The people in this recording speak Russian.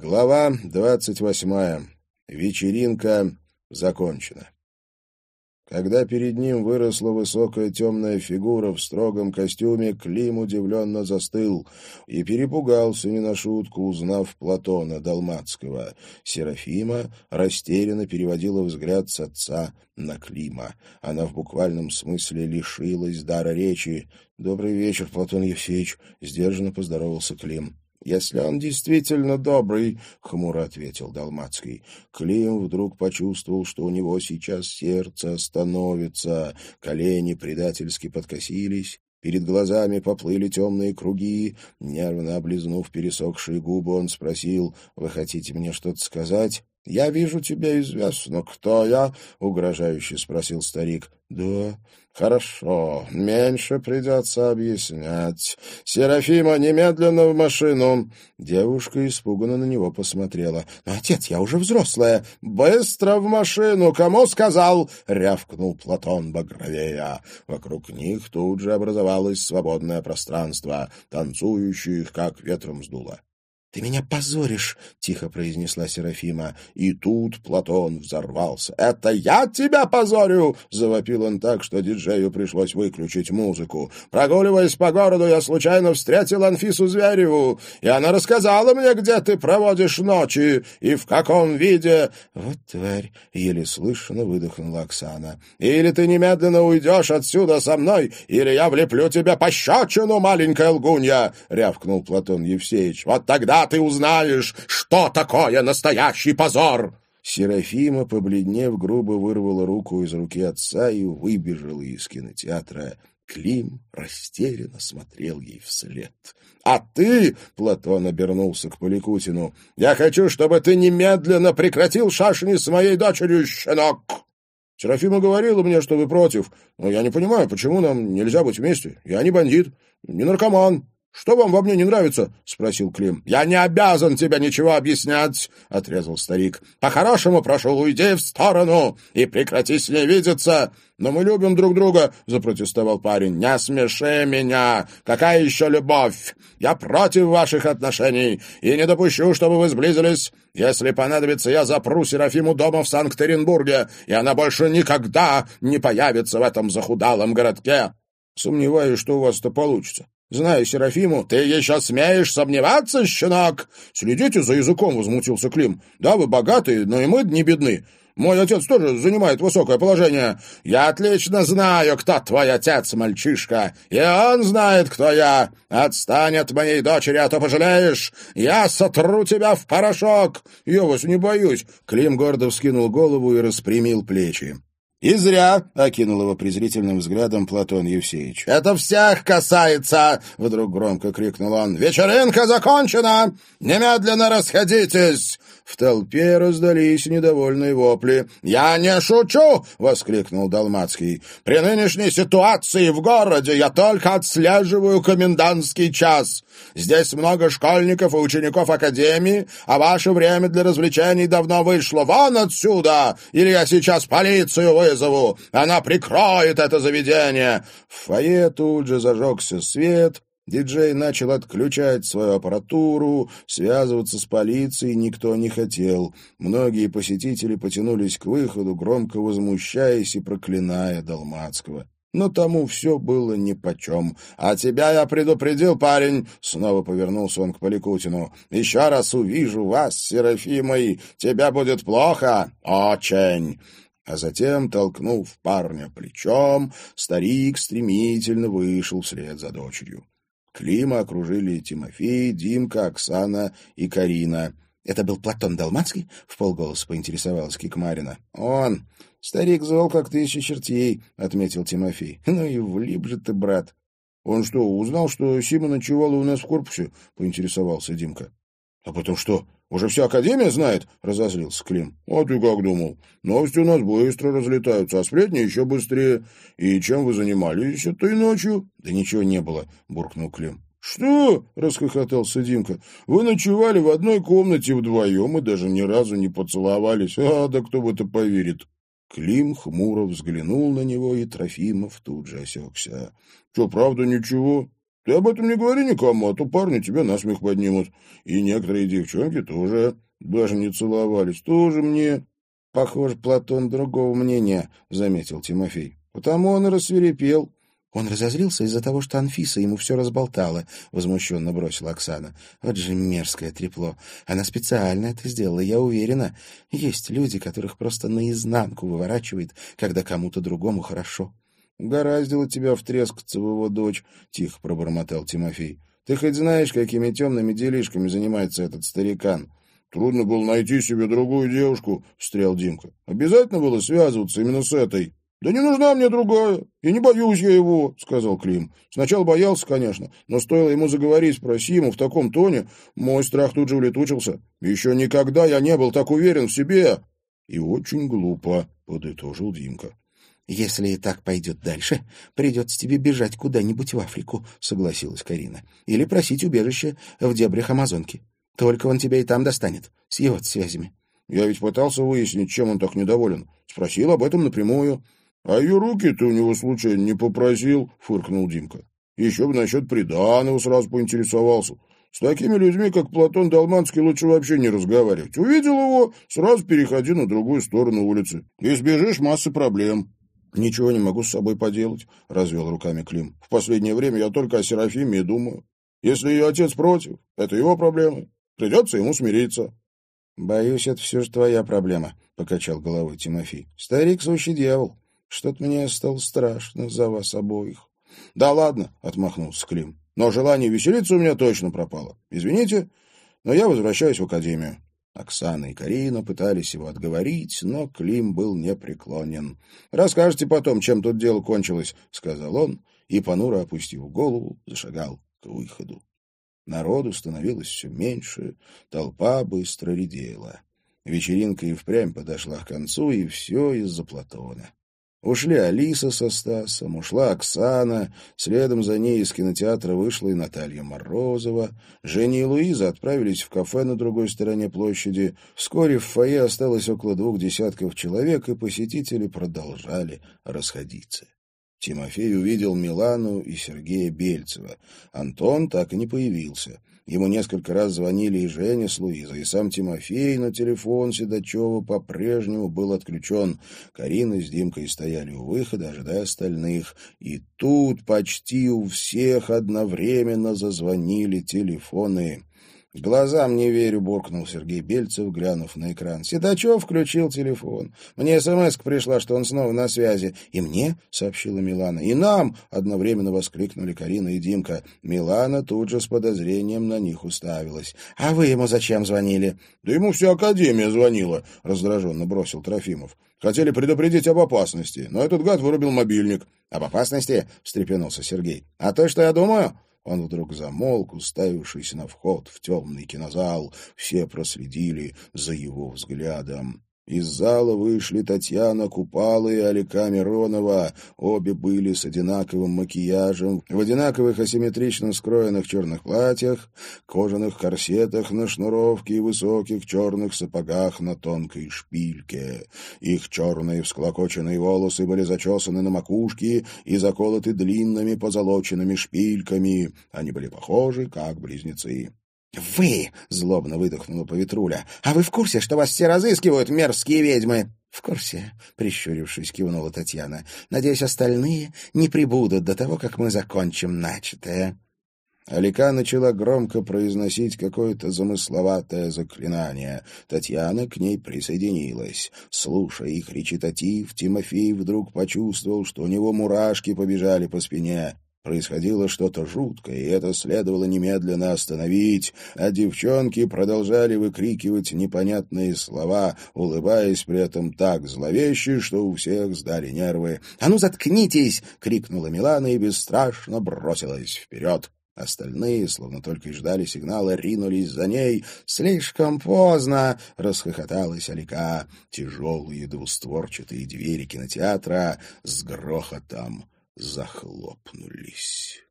Глава двадцать восьмая. Вечеринка закончена. Когда перед ним выросла высокая темная фигура в строгом костюме, Клим удивленно застыл и перепугался не на шутку, узнав Платона Далматского. Серафима растерянно переводила взгляд с отца на Клима. Она в буквальном смысле лишилась дара речи. «Добрый вечер, Платон Евсеевич», — сдержанно поздоровался Клим. «Если он действительно добрый», — хмуро ответил Далмацкий. Клим вдруг почувствовал, что у него сейчас сердце остановится, колени предательски подкосились, Перед глазами поплыли темные круги. Нервно облизнув пересохшие губы, он спросил, «Вы хотите мне что-то сказать?» «Я вижу, тебе известно, кто я?» — угрожающе спросил старик. «Да, хорошо, меньше придется объяснять. Серафима, немедленно в машину!» Девушка испуганно на него посмотрела. «Но, отец, я уже взрослая!» «Быстро в машину! Кому сказал?» — рявкнул Платон багровея. Вокруг них тут же образовалось свободное пространство, танцующих, как ветром сдуло. «Ты меня позоришь!» — тихо произнесла Серафима. И тут Платон взорвался. «Это я тебя позорю!» — завопил он так, что диджею пришлось выключить музыку. «Прогуливаясь по городу, я случайно встретил Анфису Звереву, и она рассказала мне, где ты проводишь ночи и в каком виде...» «Вот тварь!» — еле слышно выдохнула Оксана. «Или ты немедленно уйдешь отсюда со мной, или я влеплю тебе пощечину, маленькая лгунья!» — рявкнул Платон Евсеевич. «Вот тогда ты узнаешь, что такое настоящий позор!» Серафима, побледнев, грубо вырвала руку из руки отца и выбежала из кинотеатра. Клим растерянно смотрел ей вслед. «А ты, — Платон обернулся к Поликутину, — я хочу, чтобы ты немедленно прекратил шашни с моей дочерью, щенок!» Серафима говорила мне, что вы против, но я не понимаю, почему нам нельзя быть вместе. Я не бандит, не наркоман, «Что вам во мне не нравится?» — спросил Клим. «Я не обязан тебе ничего объяснять», — отрезал старик. «По-хорошему прошу, уйди в сторону и прекрати с ней видеться». «Но мы любим друг друга», — запротестовал парень. «Не смеши меня! Какая еще любовь? Я против ваших отношений и не допущу, чтобы вы сблизились. Если понадобится, я запру Серафиму дома в Санкт-Петербурге, и она больше никогда не появится в этом захудалом городке». «Сомневаюсь, что у вас это получится. Знаю Серафиму. Ты еще смеешь сомневаться, щенок? Следите за языком, возмутился Клим. Да, вы богатые, но и мы не бедны. Мой отец тоже занимает высокое положение. Я отлично знаю, кто твой отец, мальчишка. И он знает, кто я. Отстань от моей дочери, а то пожалеешь. Я сотру тебя в порошок. Я вас не боюсь. Клим гордо вскинул голову и распрямил плечи. «И зря!» — окинул его презрительным взглядом Платон Евсеевич. «Это всех касается!» — вдруг громко крикнул он. «Вечеринка закончена! Немедленно расходитесь!» В толпе раздались недовольные вопли. «Я не шучу!» — воскликнул Далмацкий. «При нынешней ситуации в городе я только отслеживаю комендантский час. Здесь много школьников и учеников академии, а ваше время для развлечений давно вышло. Вон отсюда! Или я сейчас полицию вызову! Она прикроет это заведение!» В фойе тут же зажегся свет, Диджей начал отключать свою аппаратуру, связываться с полицией никто не хотел. Многие посетители потянулись к выходу, громко возмущаясь и проклиная Долмацкого. Но тому все было нипочем. «А тебя я предупредил, парень!» — снова повернулся он к Поликутину. «Еще раз увижу вас, Серафимой, тебе будет плохо? Очень!» А затем, толкнув парня плечом, старик стремительно вышел вслед за дочерью. Клима окружили Тимофей, Димка, Оксана и Карина. «Это был Платон Далмацкий?» — в полголоса поинтересовалась Кикмарина. «Он! Старик зол, как тысяча чертей», — отметил Тимофей. «Ну и влип же ты, брат!» «Он что, узнал, что Сима ночевала у нас в корпусе?» — поинтересовался Димка. «А потом что, уже вся Академия знает?» — разозлился Клим. «А ты как думал? Новости у нас быстро разлетаются, а сплетни еще быстрее. И чем вы занимались этой ночью?» «Да ничего не было», — буркнул Клим. «Что?» — расхохотался Димка. «Вы ночевали в одной комнате вдвоем и даже ни разу не поцеловались. А, да кто в это поверит?» Клим хмуро взглянул на него, и Трофимов тут же осекся. — Что, правда, ничего? Ты об этом не говори никому, а то парни тебя насмех поднимут. И некоторые девчонки тоже даже не целовались. Тоже мне...» «Похоже, Платон другого мнения», — заметил Тимофей. «Потому он и рассверепел». «Он разозлился из-за того, что Анфиса ему все разболтала», — возмущенно бросила Оксана. «Вот же мерзкое трепло. Она специально это сделала, я уверена. Есть люди, которых просто наизнанку выворачивает, когда кому-то другому хорошо». «Угораздило тебя втрескаться в его дочь», — тихо пробормотал Тимофей. «Ты хоть знаешь, какими темными делишками занимается этот старикан?» «Трудно было найти себе другую девушку», — встрял Димка. «Обязательно было связываться именно с этой». «Да не нужна мне другая, и не боюсь я его», — сказал Клим. Сначала боялся, конечно, но стоило ему заговорить про Симу в таком тоне, мой страх тут же улетучился. Еще никогда я не был так уверен в себе. «И очень глупо», — подытожил Димка. «Если и так пойдет дальше, придется тебе бежать куда-нибудь в Африку», — согласилась Карина. «Или просить убежище в дебрях Амазонки. Только он тебя и там достанет, с его связями». «Я ведь пытался выяснить, чем он так недоволен. Спросил об этом напрямую». «А ее руки ты у него случайно не попросил?» — фыркнул Димка. «Еще бы насчет приданого сразу поинтересовался. С такими людьми, как Платон Далманский, лучше вообще не разговаривать. Увидел его, сразу переходи на другую сторону улицы. Избежишь массы проблем». «Ничего не могу с собой поделать», — развел руками Клим. «В последнее время я только о Серафиме и думаю. Если ее отец против, это его проблемы. Придется ему смириться». «Боюсь, это все же твоя проблема», — покачал головой Тимофей. «Старик — сущий дьявол. Что-то мне стало страшно за вас обоих». «Да ладно», — отмахнулся Клим. «Но желание веселиться у меня точно пропало. Извините, но я возвращаюсь в академию». Оксана и Карина пытались его отговорить, но Клим был непреклонен. «Расскажете потом, чем тут дело кончилось», — сказал он, и, понуро опустив голову, зашагал к выходу. Народу становилось все меньше, толпа быстро редела. Вечеринка и впрямь подошла к концу, и все из-за Платона. Ушли Алиса со Стасом, ушла Оксана, следом за ней из кинотеатра вышла и Наталья Морозова. Женя и Луиза отправились в кафе на другой стороне площади. Вскоре в фойе осталось около двух десятков человек, и посетители продолжали расходиться. Тимофей увидел Милану и Сергея Бельцева. Антон так и не появился. Ему несколько раз звонили и Женя с Луизой, и сам Тимофей, но телефон Седачева по-прежнему был отключен. Карина с Димкой стояли у выхода, ожидая остальных. И тут почти у всех одновременно зазвонили телефоны. «Глазам не верю», — буркнул Сергей Бельцев, глянув на экран. Седачев включил телефон. «Мне смс пришла, что он снова на связи». «И мне?» — сообщила Милана. «И нам!» — одновременно воскликнули Карина и Димка. Милана тут же с подозрением на них уставилась. «А вы ему зачем звонили?» «Да ему вся Академия звонила», — раздраженно бросил Трофимов. «Хотели предупредить об опасности, но этот гад вырубил мобильник». «Об опасности?» — встрепенулся Сергей. «А то, что я думаю?» Он вдруг замолк, уставившись на вход в темный кинозал. Все проследили за его взглядом. Из зала вышли Татьяна Купала и Алика Миронова. Обе были с одинаковым макияжем, в одинаковых асимметрично скроенных черных платьях, кожаных корсетах на шнуровке и высоких черных сапогах на тонкой шпильке. Их черные всклокоченные волосы были зачесаны на макушке и заколоты длинными позолоченными шпильками. Они были похожи, как близнецы. «Вы!» — злобно выдохнула Поветруля. «А вы в курсе, что вас все разыскивают, мерзкие ведьмы?» «В курсе», — прищурившись, кивнула Татьяна. «Надеюсь, остальные не прибудут до того, как мы закончим начатое». Алика начала громко произносить какое-то замысловатое заклинание. Татьяна к ней присоединилась. Слушая их речитатив, Тимофей вдруг почувствовал, что у него мурашки побежали по спине. Происходило что-то жуткое, и это следовало немедленно остановить, а девчонки продолжали выкрикивать непонятные слова, улыбаясь при этом так зловеще, что у всех сдали нервы. «А ну, заткнитесь!» — крикнула Милана и бесстрашно бросилась вперед. Остальные, словно только и ждали сигнала, ринулись за ней. «Слишком поздно!» — расхохоталась Алика. Тяжелые двустворчатые двери кинотеатра с грохотом захлопнулись.